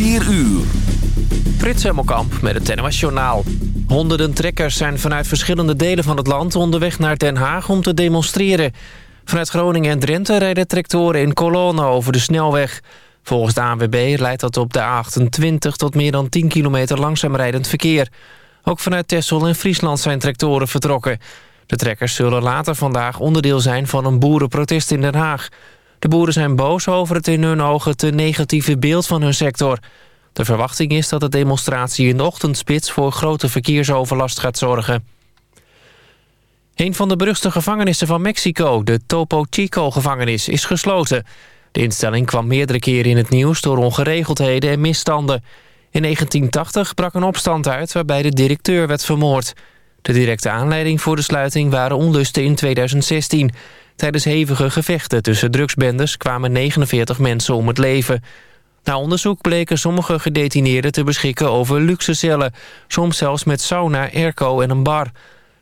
4 uur. Frits Hemmelkamp met het NOS. Honderden trekkers zijn vanuit verschillende delen van het land onderweg naar Den Haag om te demonstreren. Vanuit Groningen en Drenthe rijden tractoren in kolonnen over de snelweg. Volgens de ANWB leidt dat op de A28 tot meer dan 10 kilometer langzaam rijdend verkeer. Ook vanuit Texel en Friesland zijn tractoren vertrokken. De trekkers zullen later vandaag onderdeel zijn van een boerenprotest in Den Haag. De boeren zijn boos over het in hun ogen te negatieve beeld van hun sector. De verwachting is dat de demonstratie in de ochtendspits... voor grote verkeersoverlast gaat zorgen. Een van de beruchte gevangenissen van Mexico, de Topo Chico-gevangenis, is gesloten. De instelling kwam meerdere keren in het nieuws door ongeregeldheden en misstanden. In 1980 brak een opstand uit waarbij de directeur werd vermoord. De directe aanleiding voor de sluiting waren onlusten in 2016. Tijdens hevige gevechten tussen drugsbendes kwamen 49 mensen om het leven. Na onderzoek bleken sommige gedetineerden te beschikken over luxe cellen. Soms zelfs met sauna, airco en een bar.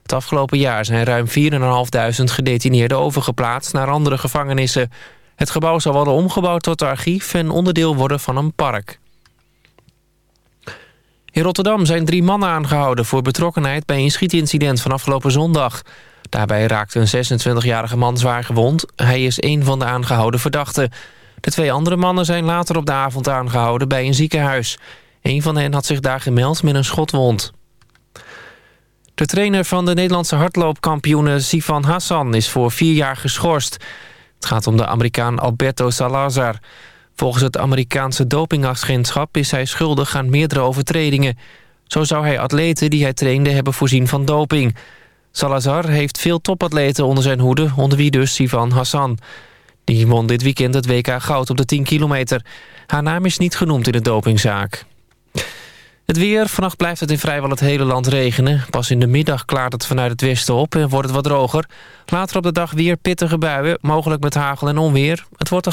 Het afgelopen jaar zijn ruim 4.500 gedetineerden overgeplaatst naar andere gevangenissen. Het gebouw zal worden omgebouwd tot archief en onderdeel worden van een park. In Rotterdam zijn drie mannen aangehouden voor betrokkenheid bij een schietincident van afgelopen zondag. Daarbij raakte een 26-jarige man zwaar gewond. Hij is een van de aangehouden verdachten. De twee andere mannen zijn later op de avond aangehouden bij een ziekenhuis. Een van hen had zich daar gemeld met een schotwond. De trainer van de Nederlandse hardloopkampioene Sifan Hassan is voor vier jaar geschorst. Het gaat om de Amerikaan Alberto Salazar. Volgens het Amerikaanse dopingagentschap is hij schuldig aan meerdere overtredingen. Zo zou hij atleten die hij trainde hebben voorzien van doping. Salazar heeft veel topatleten onder zijn hoede, onder wie dus Sivan Hassan. Die won dit weekend het WK goud op de 10 kilometer. Haar naam is niet genoemd in de dopingzaak. Het weer. Vannacht blijft het in vrijwel het hele land regenen. Pas in de middag klaart het vanuit het westen op en wordt het wat droger. Later op de dag weer pittige buien, mogelijk met hagel en onweer. Het wordt een...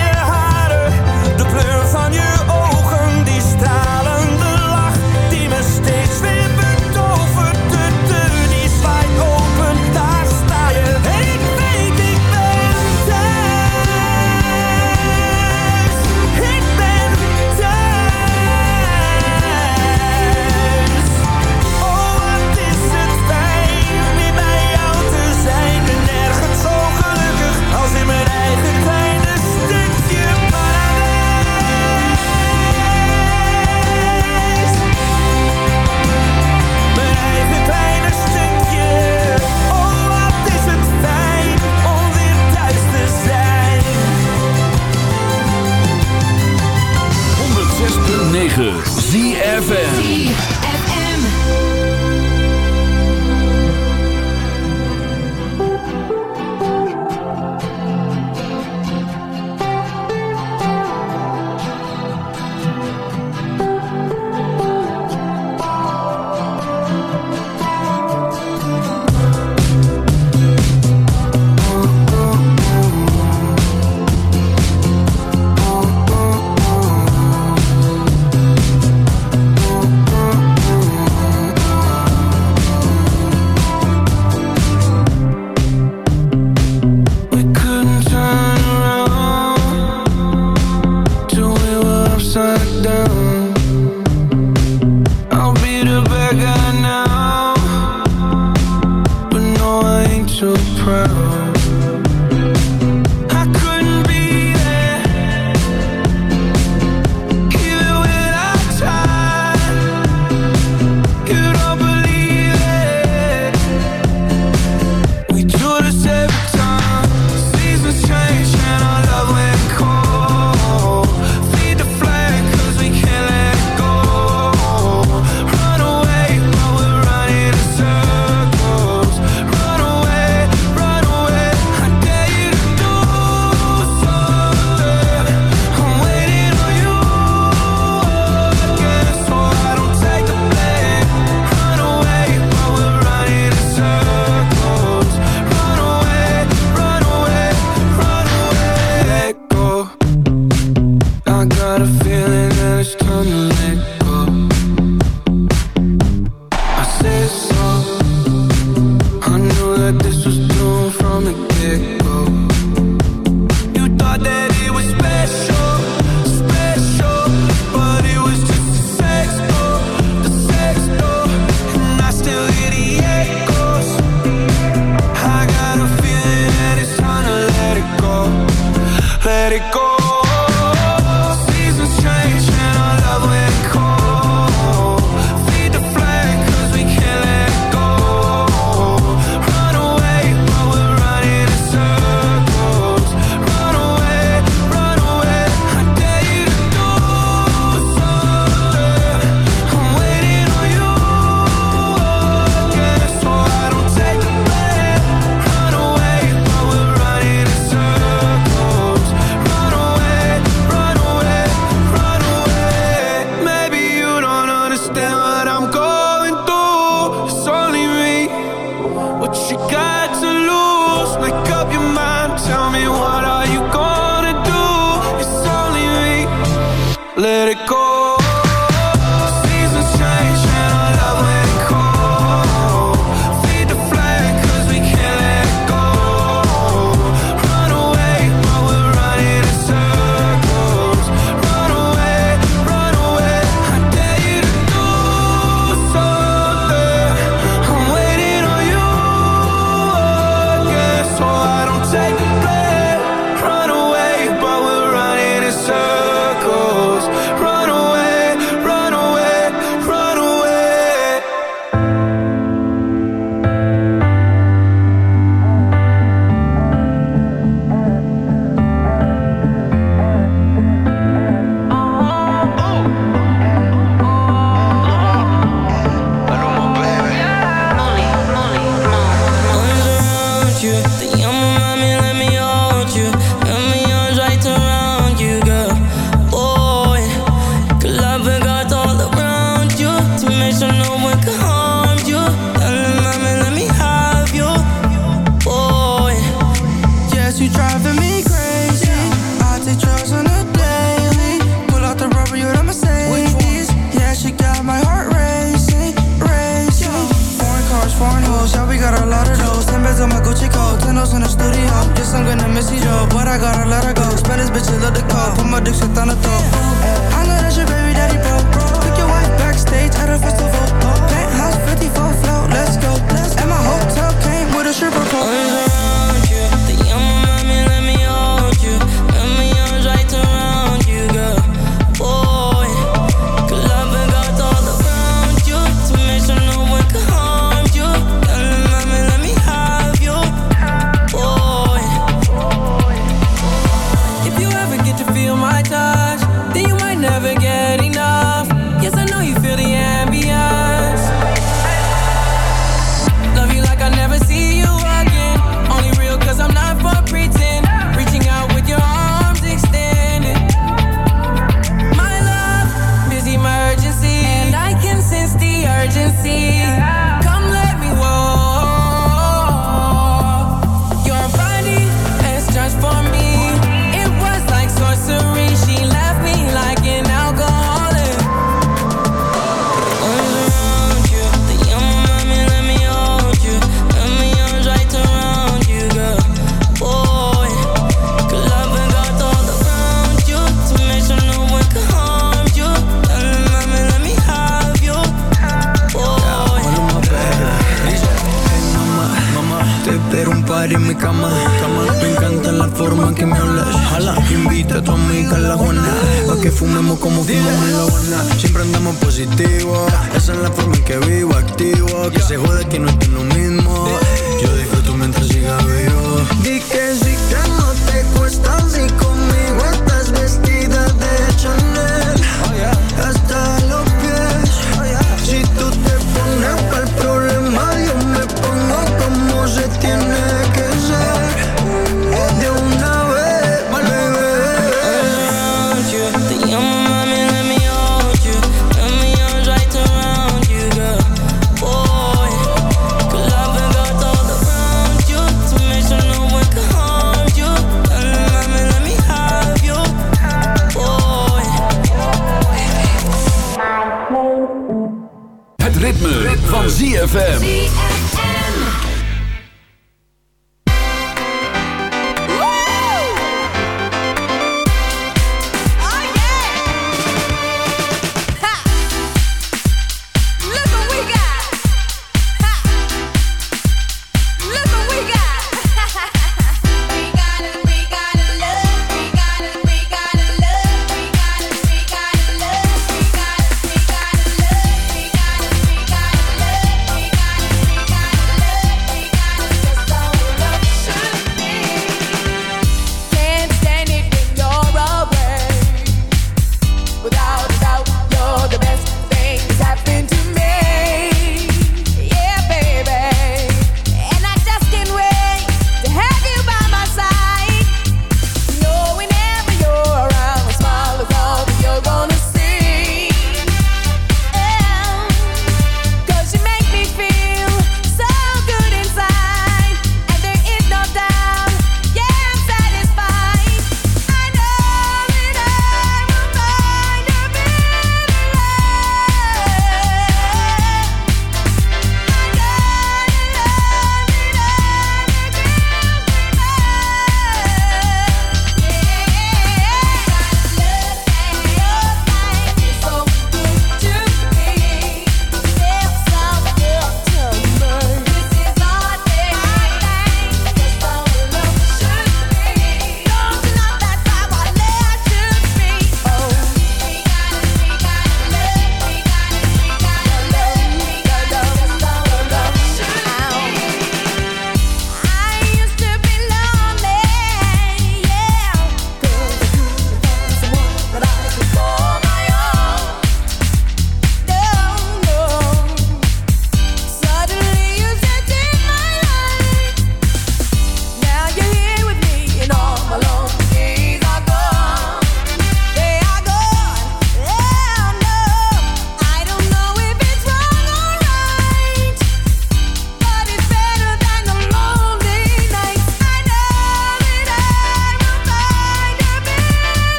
ritme, van ZFM.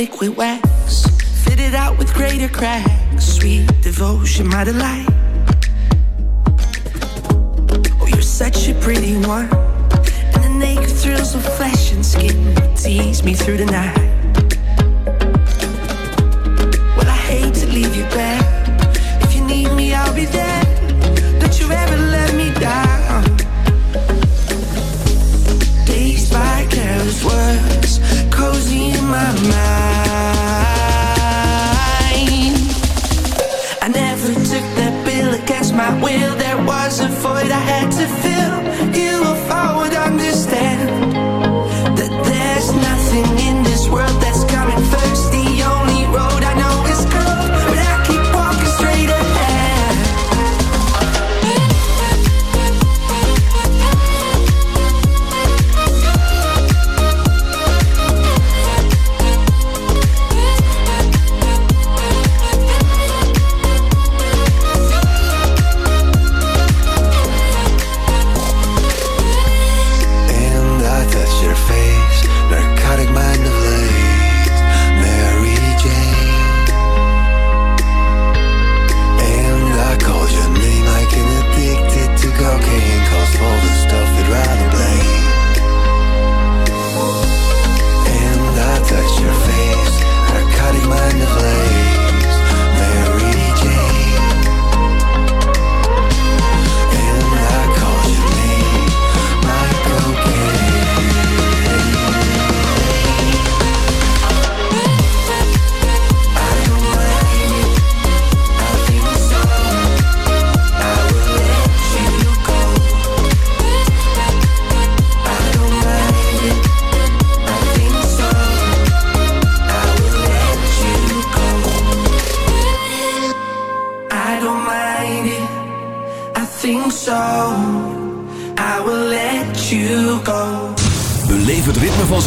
Liquid wax, fit it out with greater cracks. Sweet devotion, my delight. Oh, you're such a pretty one, and the naked thrills of flesh and skin tease me through the night. Well, I hate to leave you back. If you need me, I'll be there.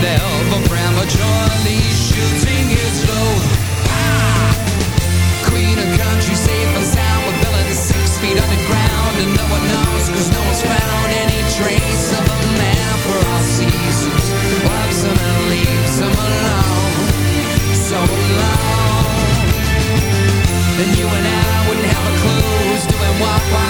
the for shooting his load. Ah! Queen of country, safe and sound, with six feet underground, and no one knows, cause no one's found any trace of a man for all seasons. Him alone, so. And you and I wouldn't have a clue who's doing what, why,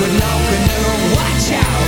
But no, can never watch out.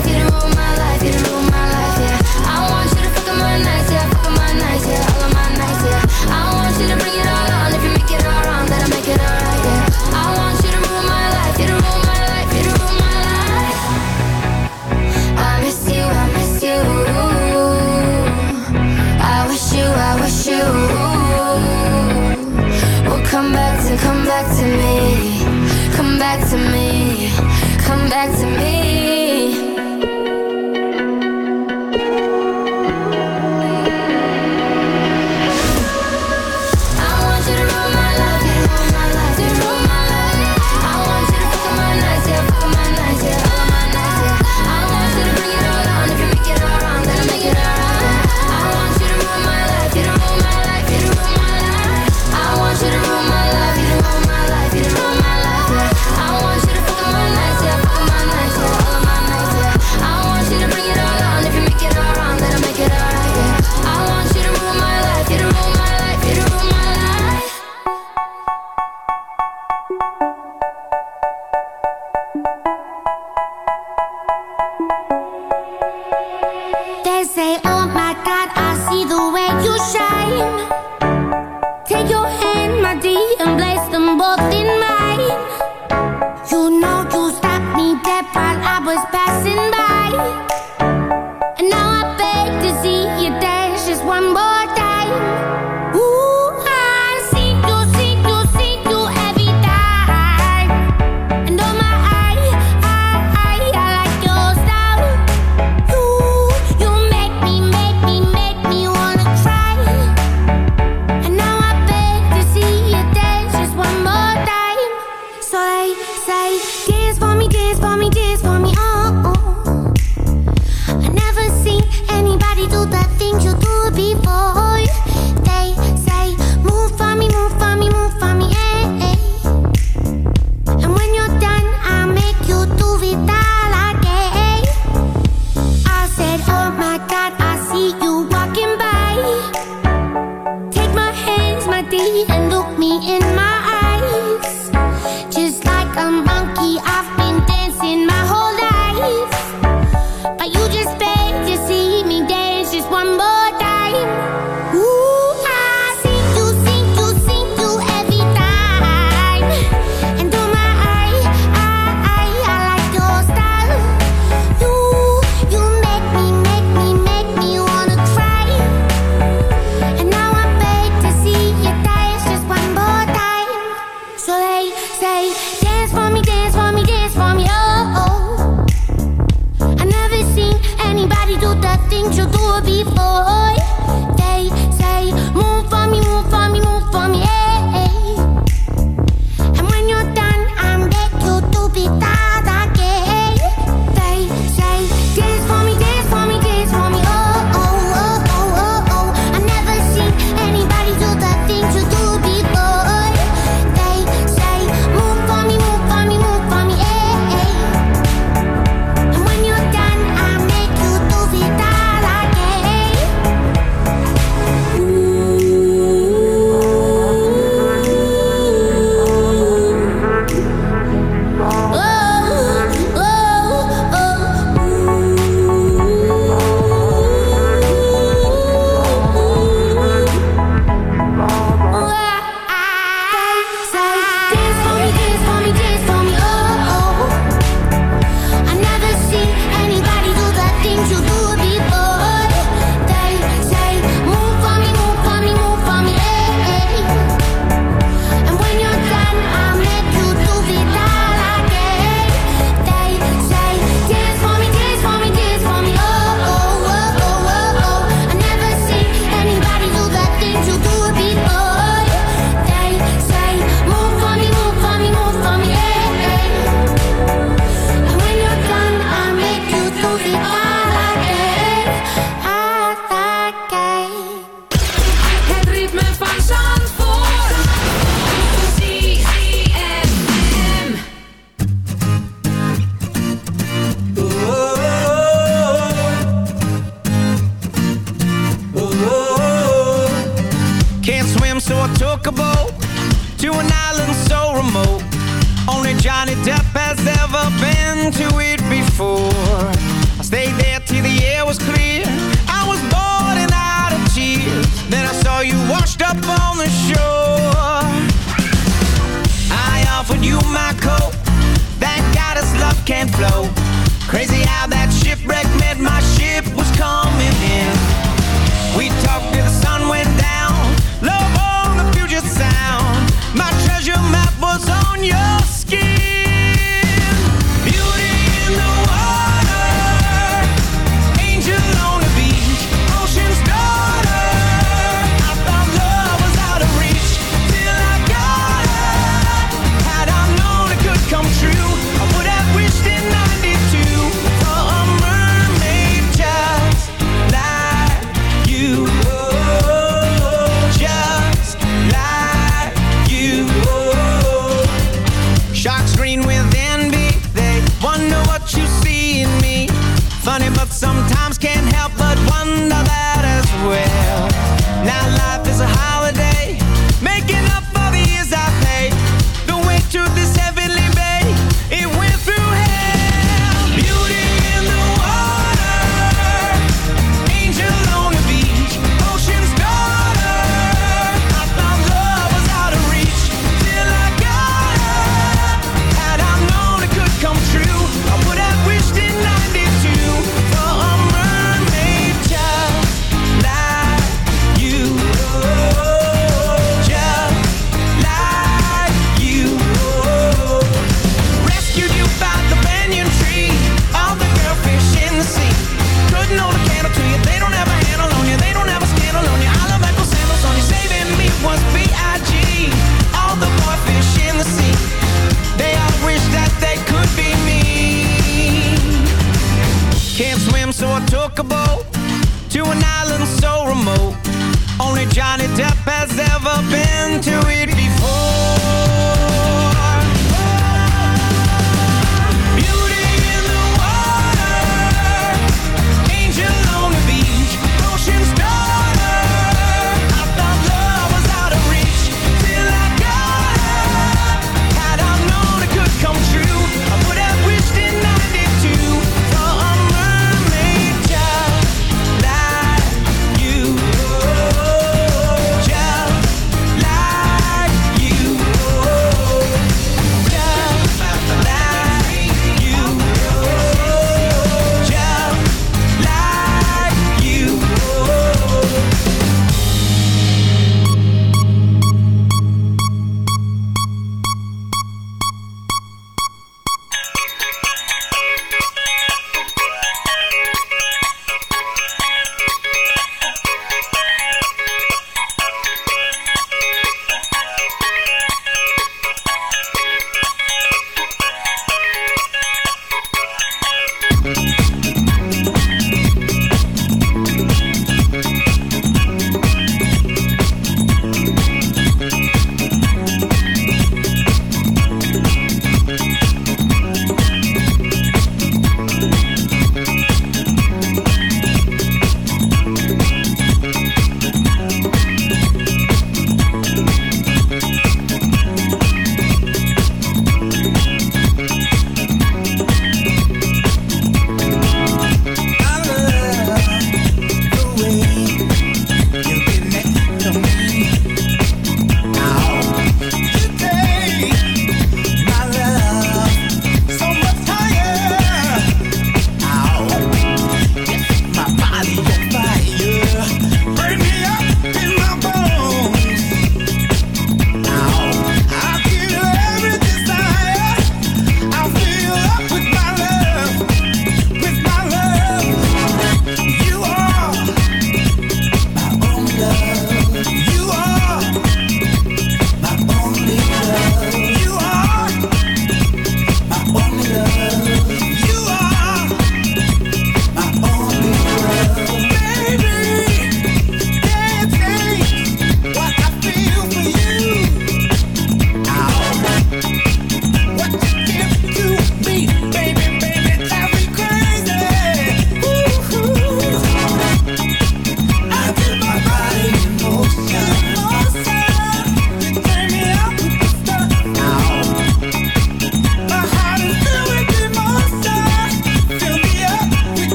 back to me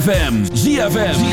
ZFM. ZFM.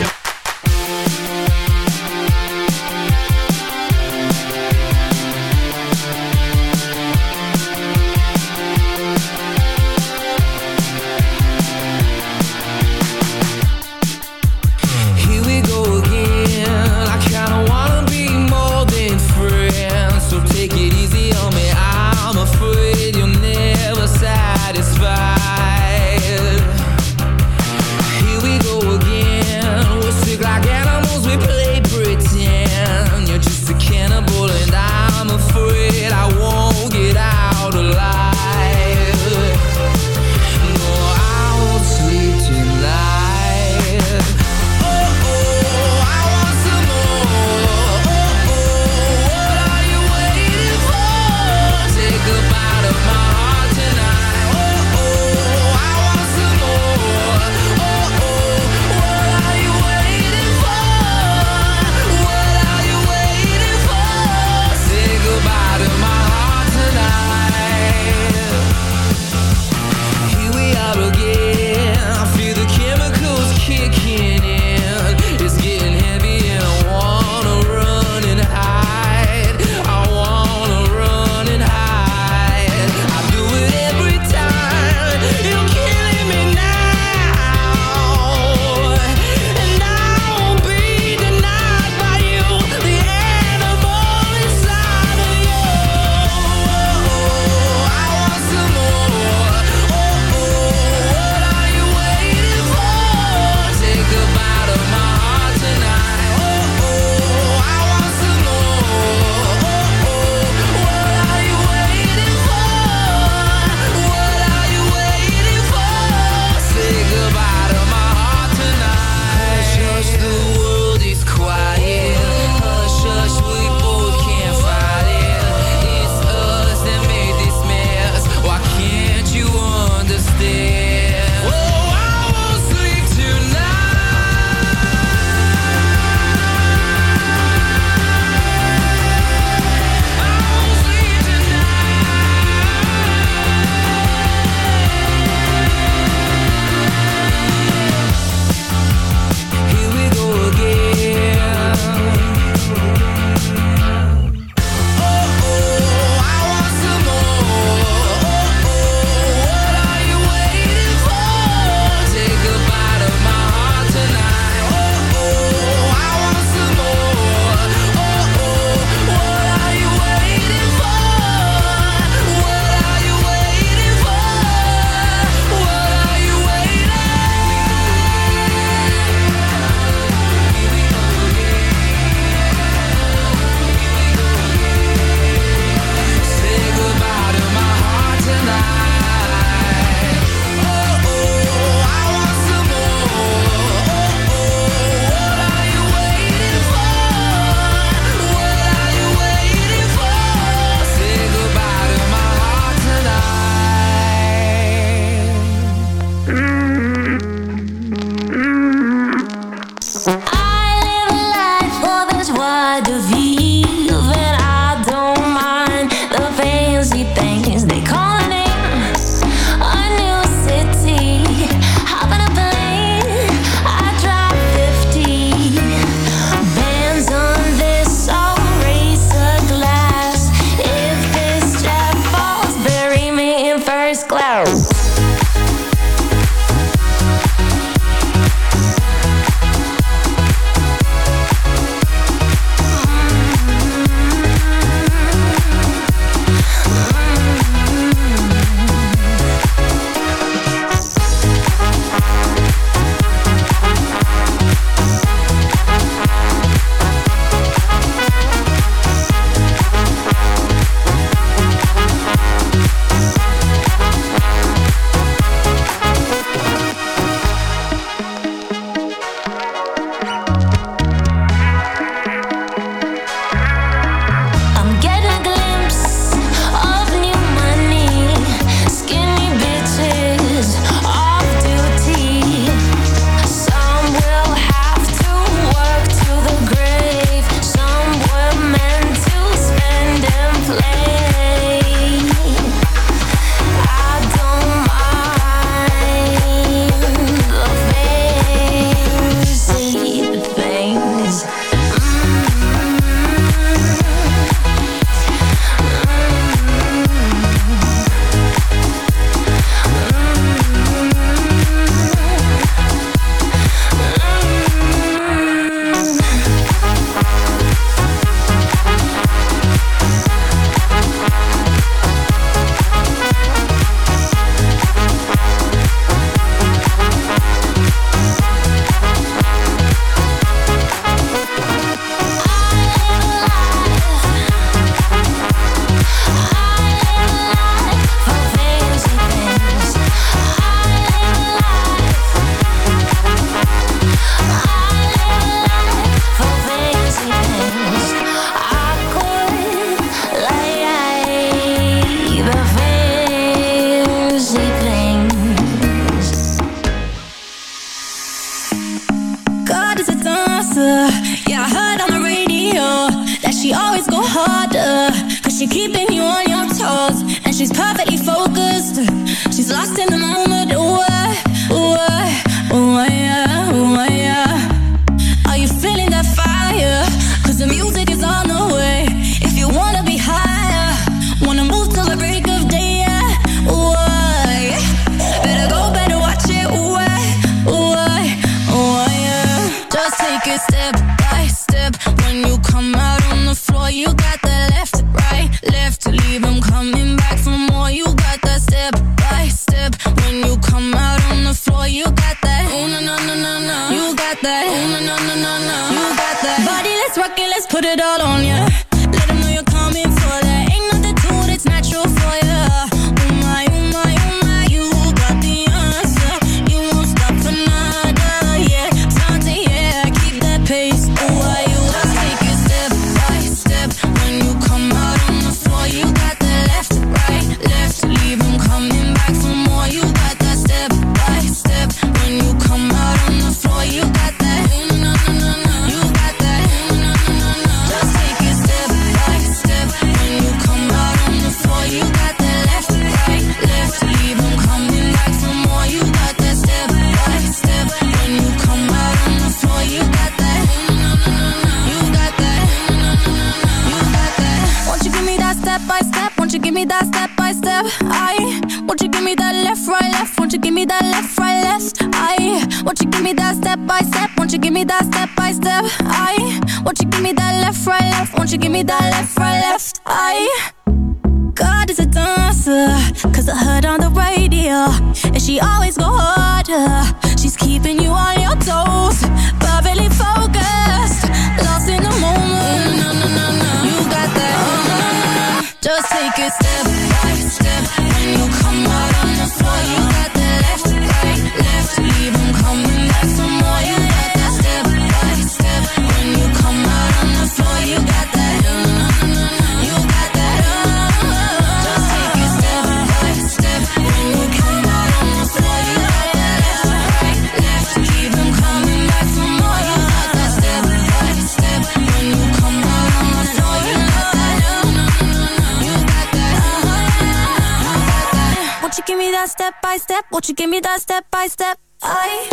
Won't you give me that step by step? I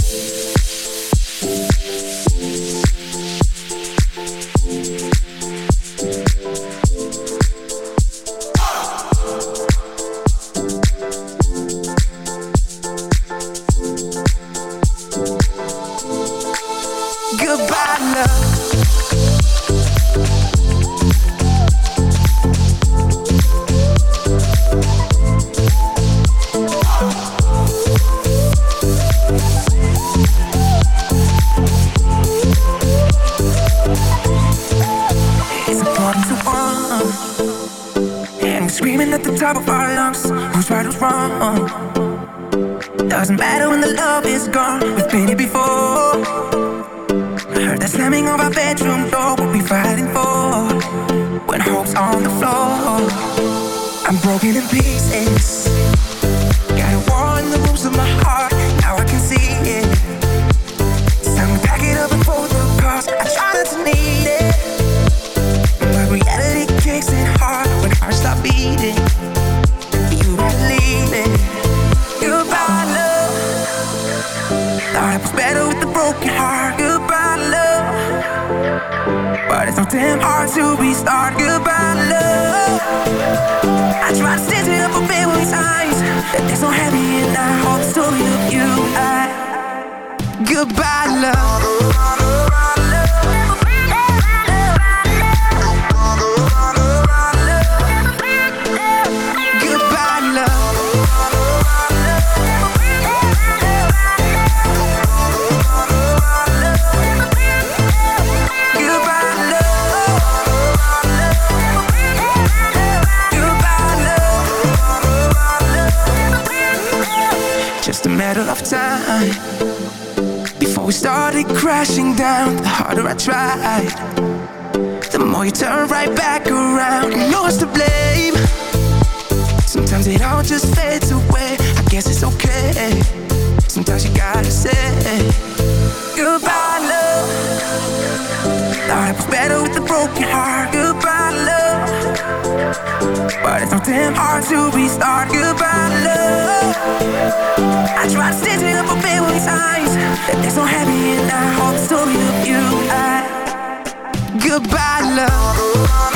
Goodbye, love. one's to blame. Sometimes it all just fades away. I guess it's okay. Sometimes you gotta say Goodbye, love. I was better with a broken heart. Goodbye, love. But it's so damn hard to restart. Goodbye, love. I tried to stay it for a billion times. There's no happy and I hope so you, you, I Goodbye, love.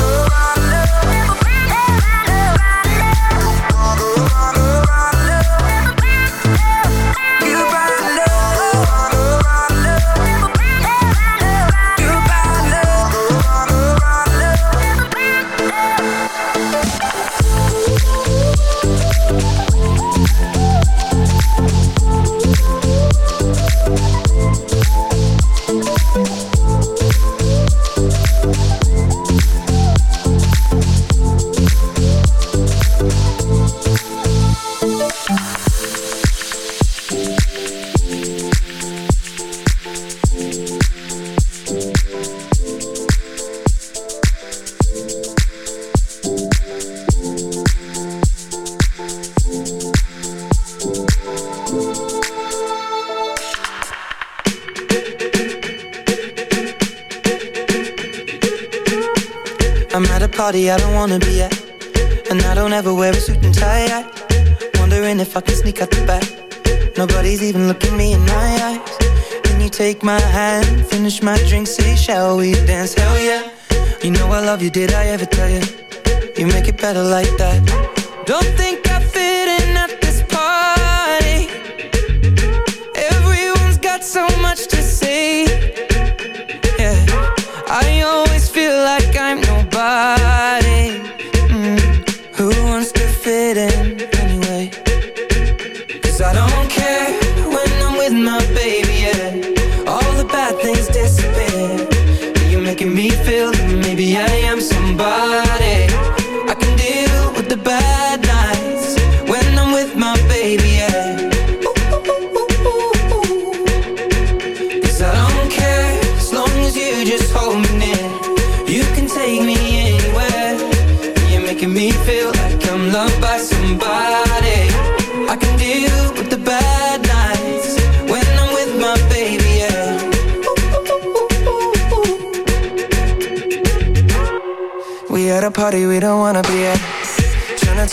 just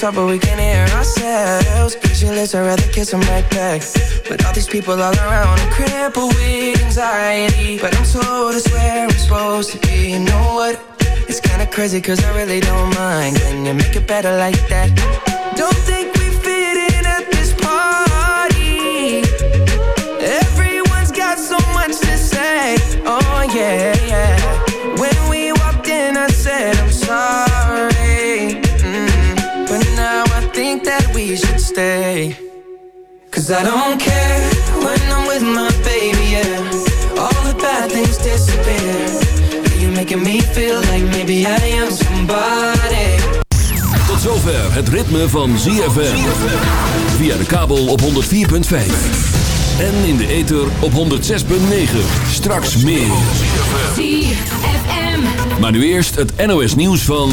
talk but we can't hear ourselves. Pictureless, I'd rather kiss them right back But all these people all around I'm with anxiety. But I'm told it's where I'm supposed to be. You know what? It's kinda crazy cause I really don't mind. Can you make it better like that? Don't think we fit in at this party. Everyone's got so much to say. Oh yeah, Cause I don't care when I'm with my baby, yeah All the bad things disappear You're making me feel like maybe I am somebody Tot zover het ritme van ZFM. Via de kabel op 104.5. En in de ether op 106.9. Straks meer. ZFM. Maar nu eerst het NOS nieuws van...